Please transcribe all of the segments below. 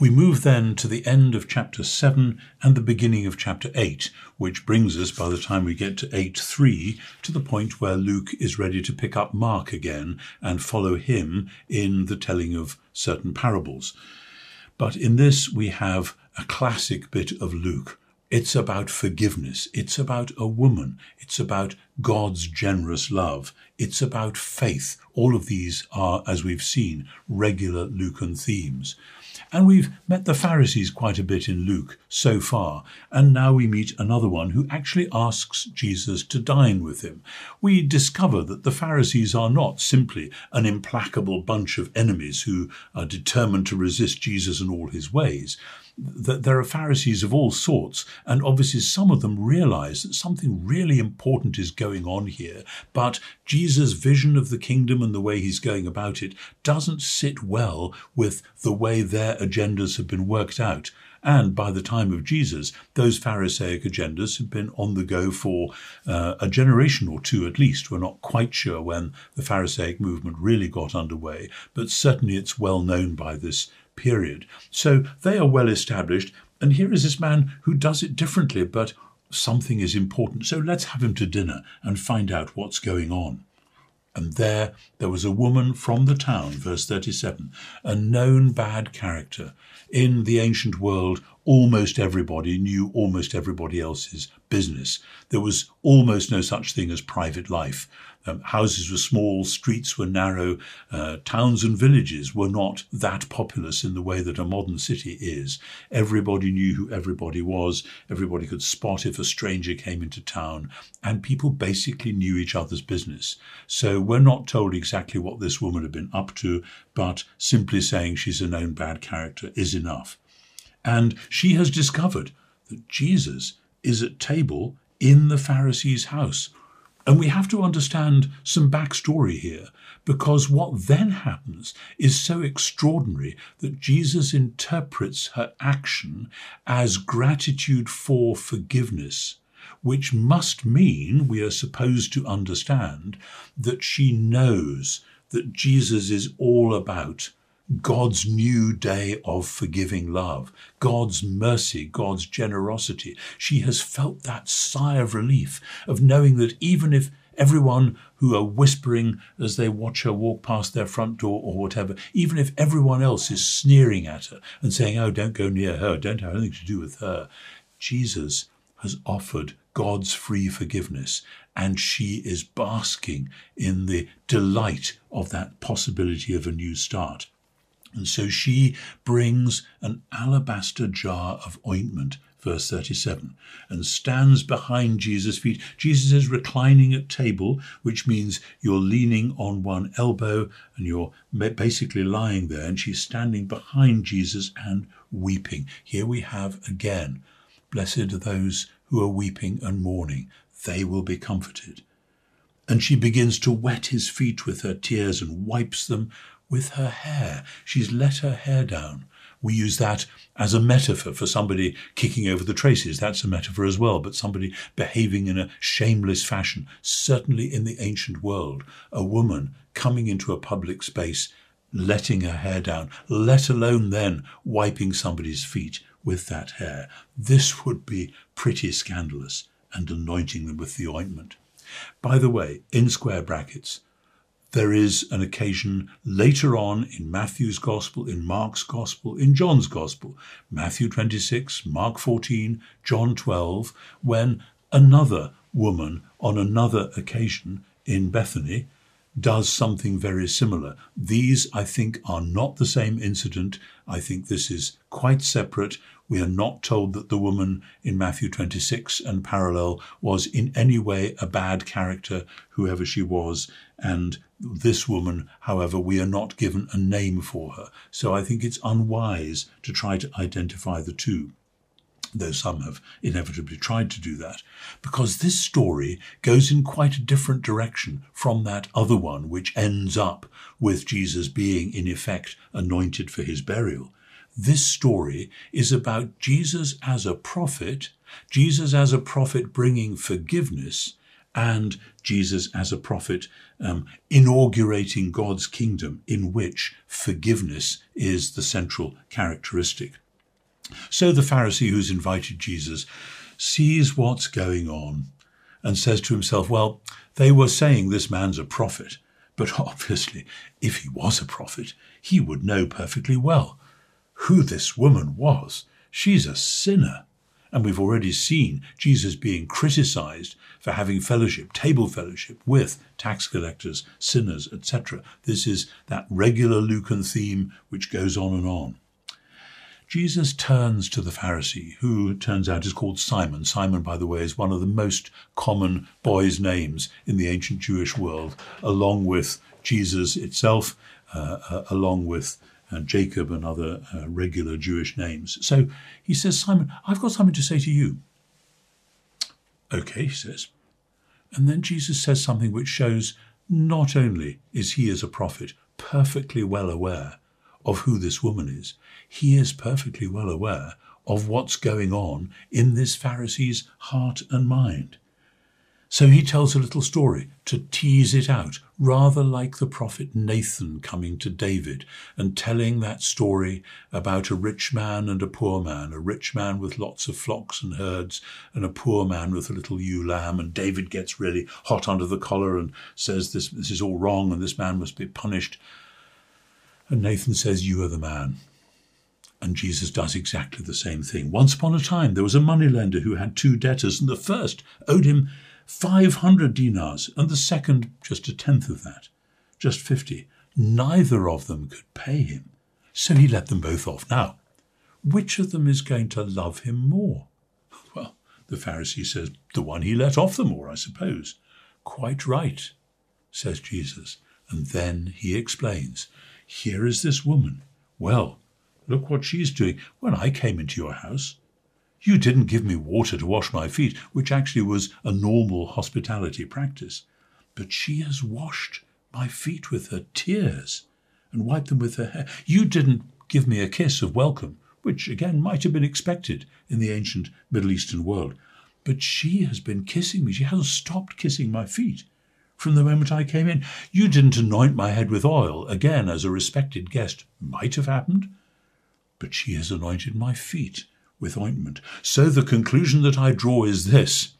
We move then to the end of chapter 7 and the beginning of chapter 8, which brings us, by the time we get to 8 3, to the point where Luke is ready to pick up Mark again and follow him in the telling of certain parables. But in this, we have a classic bit of Luke. It's about forgiveness. It's about a woman. It's about God's generous love. It's about faith. All of these are, as we've seen, regular Lucan themes. And we've met the Pharisees quite a bit in Luke so far, and now we meet another one who actually asks Jesus to dine with him. We discover that the Pharisees are not simply an implacable bunch of enemies who are determined to resist Jesus and all his ways that there are Pharisees of all sorts, and obviously some of them realize that something really important is going on here, but Jesus' vision of the kingdom and the way he's going about it doesn't sit well with the way their agendas have been worked out. And by the time of Jesus, those Pharisaic agendas had been on the go for uh, a generation or two at least. We're not quite sure when the Pharisaic movement really got underway, but certainly it's well known by this period. So they are well established. And here is this man who does it differently, but something is important. So let's have him to dinner and find out what's going on. And there, there was a woman from the town, verse 37, a known bad character. In the ancient world, almost everybody knew almost everybody else's business. There was almost no such thing as private life. Um, houses were small, streets were narrow, uh, towns and villages were not that populous in the way that a modern city is. Everybody knew who everybody was, everybody could spot if a stranger came into town, and people basically knew each other's business. So we're not told exactly what this woman had been up to, but simply saying she's a known bad character is enough. And she has discovered that Jesus is at table in the Pharisee's house. And we have to understand some backstory here because what then happens is so extraordinary that Jesus interprets her action as gratitude for forgiveness, which must mean we are supposed to understand that she knows that Jesus is all about God's new day of forgiving love, God's mercy, God's generosity. She has felt that sigh of relief of knowing that even if everyone who are whispering as they watch her walk past their front door or whatever, even if everyone else is sneering at her and saying, Oh, don't go near her, don't have anything to do with her, Jesus has offered God's free forgiveness, and she is basking in the delight of that possibility of a new start. And so she brings an alabaster jar of ointment, verse 37, and stands behind Jesus' feet. Jesus is reclining at table, which means you're leaning on one elbow and you're basically lying there, and she's standing behind Jesus and weeping. Here we have again, blessed are those who are weeping and mourning, they will be comforted. And she begins to wet his feet with her tears and wipes them with her hair. She's let her hair down. We use that as a metaphor for somebody kicking over the traces. That's a metaphor as well, but somebody behaving in a shameless fashion. Certainly in the ancient world, a woman coming into a public space, letting her hair down, let alone then wiping somebody's feet with that hair. This would be pretty scandalous and anointing them with the ointment. By the way, in square brackets, there is an occasion later on in Matthew's Gospel, in Mark's Gospel, in John's Gospel, Matthew 26, Mark 14, John 12, when another woman on another occasion in Bethany does something very similar. These, I think, are not the same incident. I think this is quite separate. We are not told that the woman in Matthew 26 and parallel was in any way a bad character, whoever she was. And this woman, however, we are not given a name for her. So I think it's unwise to try to identify the two though some have inevitably tried to do that, because this story goes in quite a different direction from that other one, which ends up with Jesus being, in effect, anointed for his burial. This story is about Jesus as a prophet, Jesus as a prophet bringing forgiveness, and Jesus as a prophet, um, inaugurating God's kingdom in which forgiveness is the central characteristic. So the Pharisee who's invited Jesus sees what's going on and says to himself, Well, they were saying this man's a prophet, but obviously, if he was a prophet, he would know perfectly well who this woman was. She's a sinner. And we've already seen Jesus being criticized for having fellowship, table fellowship with tax collectors, sinners, etc. This is that regular Lucan theme which goes on and on. Jesus turns to the Pharisee, who turns out is called Simon. Simon, by the way, is one of the most common boys' names in the ancient Jewish world, along with Jesus itself, uh, uh, along with uh, Jacob and other uh, regular Jewish names. So he says, Simon, I've got something to say to you. Okay, he says. And then Jesus says something which shows not only is he as a prophet perfectly well aware of who this woman is, he is perfectly well aware of what's going on in this Pharisee's heart and mind. So he tells a little story to tease it out, rather like the prophet Nathan coming to David and telling that story about a rich man and a poor man, a rich man with lots of flocks and herds, and a poor man with a little ewe lamb. And David gets really hot under the collar and says, This, this is all wrong and this man must be punished. And Nathan says, You are the man. And Jesus does exactly the same thing. Once upon a time, there was a moneylender who had two debtors, and the first owed him 500 dinars, and the second just a tenth of that, just 50. Neither of them could pay him, so he let them both off. Now, which of them is going to love him more? Well, the Pharisee says, The one he let off the more, I suppose. Quite right, says Jesus. And then he explains here is this woman. Well, look what she's doing. When I came into your house, you didn't give me water to wash my feet, which actually was a normal hospitality practice. But she has washed my feet with her tears and wiped them with her hair. You didn't give me a kiss of welcome, which again might have been expected in the ancient Middle Eastern world. But she has been kissing me. She hasn't stopped kissing my feet from the moment I came in. You didn't anoint my head with oil, again, as a respected guest might have happened, but she has anointed my feet with ointment. So the conclusion that I draw is this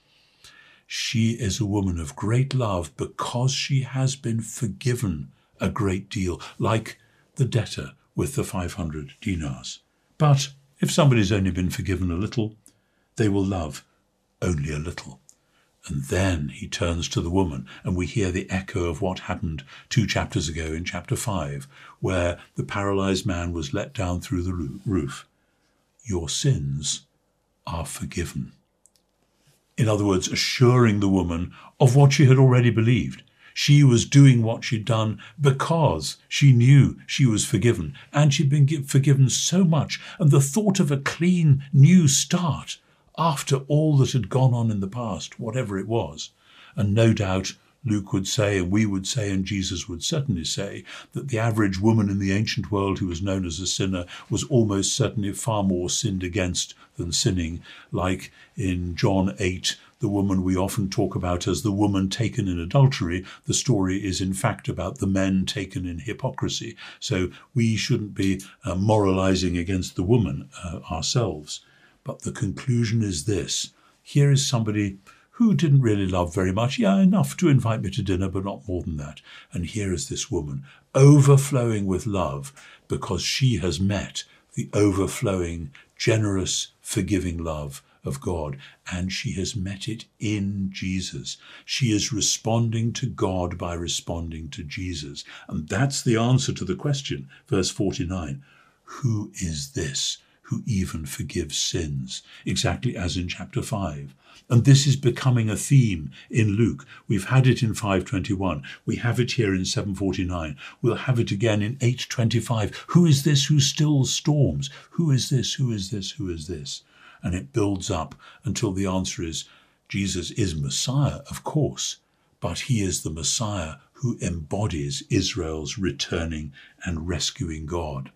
she is a woman of great love because she has been forgiven a great deal, like the debtor with the 500 dinars. But if somebody's only been forgiven a little, they will love only a little. And then he turns to the woman, and we hear the echo of what happened two chapters ago in chapter 5, where the paralyzed man was let down through the roof. Your sins are forgiven. In other words, assuring the woman of what she had already believed. She was doing what she'd done because she knew she was forgiven, and she'd been forgiven so much, and the thought of a clean new start after all that had gone on in the past, whatever it was. And no doubt Luke would say, and we would say, and Jesus would certainly say, that the average woman in the ancient world who was known as a sinner was almost certainly far more sinned against than sinning, like in John 8, the woman we often talk about as the woman taken in adultery. The story is in fact about the men taken in hypocrisy. So we shouldn't be uh, moralizing against the woman uh, ourselves. But the conclusion is this here is somebody who didn't really love very much, yeah, enough to invite me to dinner, but not more than that. And here is this woman, overflowing with love, because she has met the overflowing, generous, forgiving love of God, and she has met it in Jesus. She is responding to God by responding to Jesus. And that's the answer to the question, verse 49 Who is this? Who even forgives sins, exactly as in chapter 5. And this is becoming a theme in Luke. We've had it in 521. We have it here in 749. We'll have it again in 825. Who is this who still storms? Who is this? Who is this? Who is this? And it builds up until the answer is Jesus is Messiah, of course, but he is the Messiah who embodies Israel's returning and rescuing God.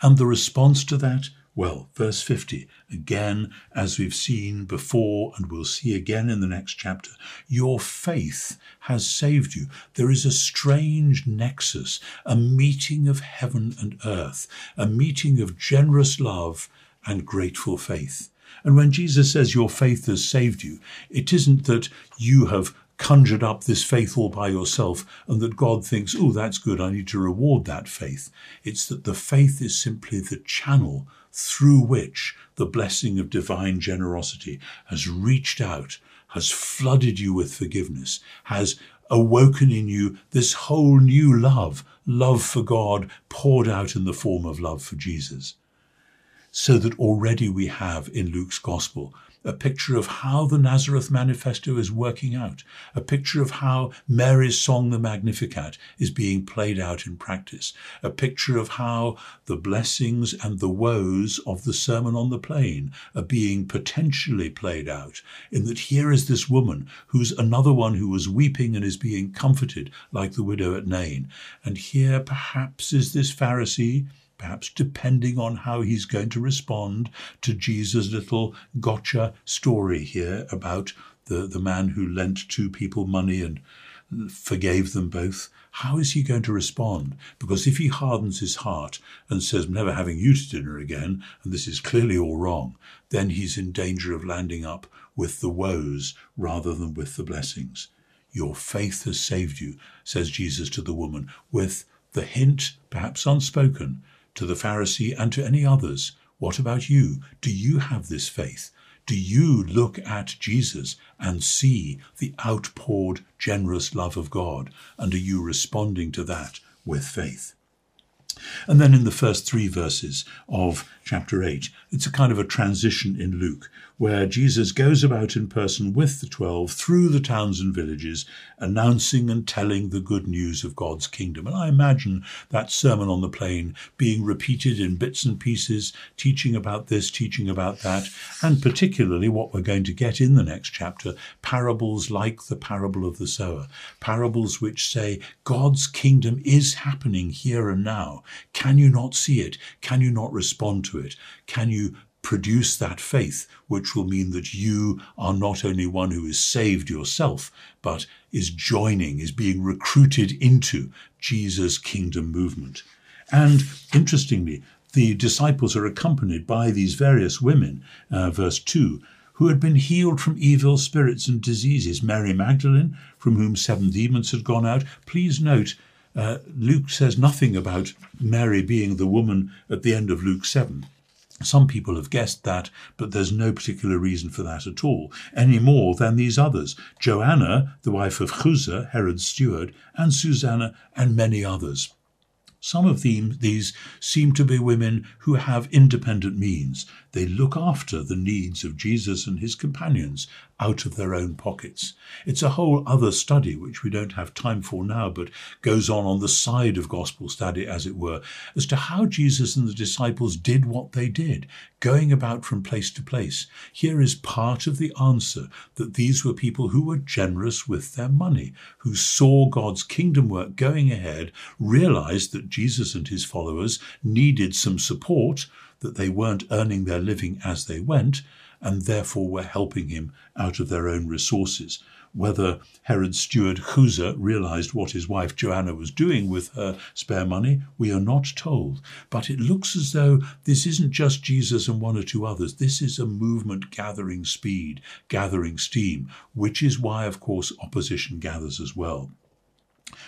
And the response to that, Well, verse 50, again, as we've seen before and we'll see again in the next chapter, your faith has saved you. There is a strange nexus, a meeting of heaven and earth, a meeting of generous love and grateful faith. And when Jesus says your faith has saved you, it isn't that you have conjured up this faith all by yourself and that God thinks, oh, that's good, I need to reward that faith. It's that the faith is simply the channel through which the blessing of divine generosity has reached out, has flooded you with forgiveness, has awoken in you this whole new love, love for God poured out in the form of love for Jesus. So that already we have in Luke's Gospel a picture of how the Nazareth Manifesto is working out, a picture of how Mary's song, the Magnificat, is being played out in practice, a picture of how the blessings and the woes of the Sermon on the Plain are being potentially played out, in that here is this woman who's another one who was weeping and is being comforted like the widow at Nain. And here perhaps is this Pharisee perhaps depending on how he's going to respond to Jesus' little gotcha story here about the, the man who lent two people money and forgave them both. How is he going to respond? Because if he hardens his heart and says, never having you to dinner again, and this is clearly all wrong, then he's in danger of landing up with the woes rather than with the blessings. Your faith has saved you, says Jesus to the woman, with the hint, perhaps unspoken, to the Pharisee and to any others. What about you? Do you have this faith? Do you look at Jesus and see the outpoured, generous love of God? And are you responding to that with faith? And then in the first three verses of chapter 8, it's a kind of a transition in Luke where Jesus goes about in person with the twelve through the towns and villages, announcing and telling the good news of God's kingdom. And I imagine that Sermon on the Plain being repeated in bits and pieces, teaching about this, teaching about that, and particularly what we're going to get in the next chapter parables like the parable of the sower, parables which say God's kingdom is happening here and now. Can you not see it? Can you not respond to it? Can you produce that faith, which will mean that you are not only one who is saved yourself, but is joining, is being recruited into Jesus' kingdom movement. And interestingly, the disciples are accompanied by these various women, uh, verse 2, who had been healed from evil spirits and diseases. Mary Magdalene, from whom seven demons had gone out. Please note, uh, Luke says nothing about Mary being the woman at the end of Luke 7. Some people have guessed that, but there's no particular reason for that at all, any more than these others Joanna, the wife of Chuza, Herod's steward, and Susanna, and many others. Some of them these seem to be women who have independent means. They look after the needs of Jesus and his companions out of their own pockets. It's a whole other study, which we don't have time for now, but goes on on the side of gospel study, as it were, as to how Jesus and the disciples did what they did, going about from place to place. Here is part of the answer that these were people who were generous with their money, who saw God's kingdom work going ahead, realized that Jesus and his followers needed some support, that they weren't earning their living as they went, and therefore were helping him out of their own resources. Whether Herod's steward Chuza realized what his wife Joanna was doing with her spare money, we are not told. But it looks as though this isn't just Jesus and one or two others. This is a movement gathering speed, gathering steam, which is why, of course, opposition gathers as well.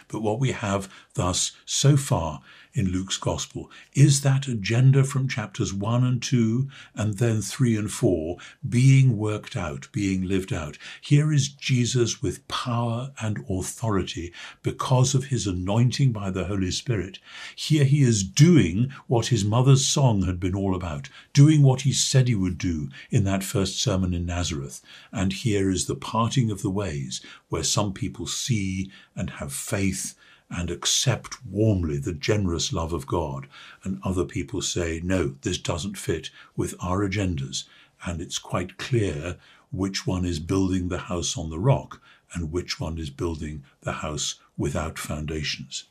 But what we have thus so far in Luke's Gospel is that agenda from chapters 1 and 2 and then 3 and 4 being worked out, being lived out. Here is Jesus with power and authority because of his anointing by the Holy Spirit. Here he is doing what his mother's song had been all about, doing what he said he would do in that first sermon in Nazareth. And here is the parting of the ways where some people see and have faith and accept warmly the generous love of God, and other people say, no, this doesn't fit with our agendas, and it's quite clear which one is building the house on the rock and which one is building the house without foundations.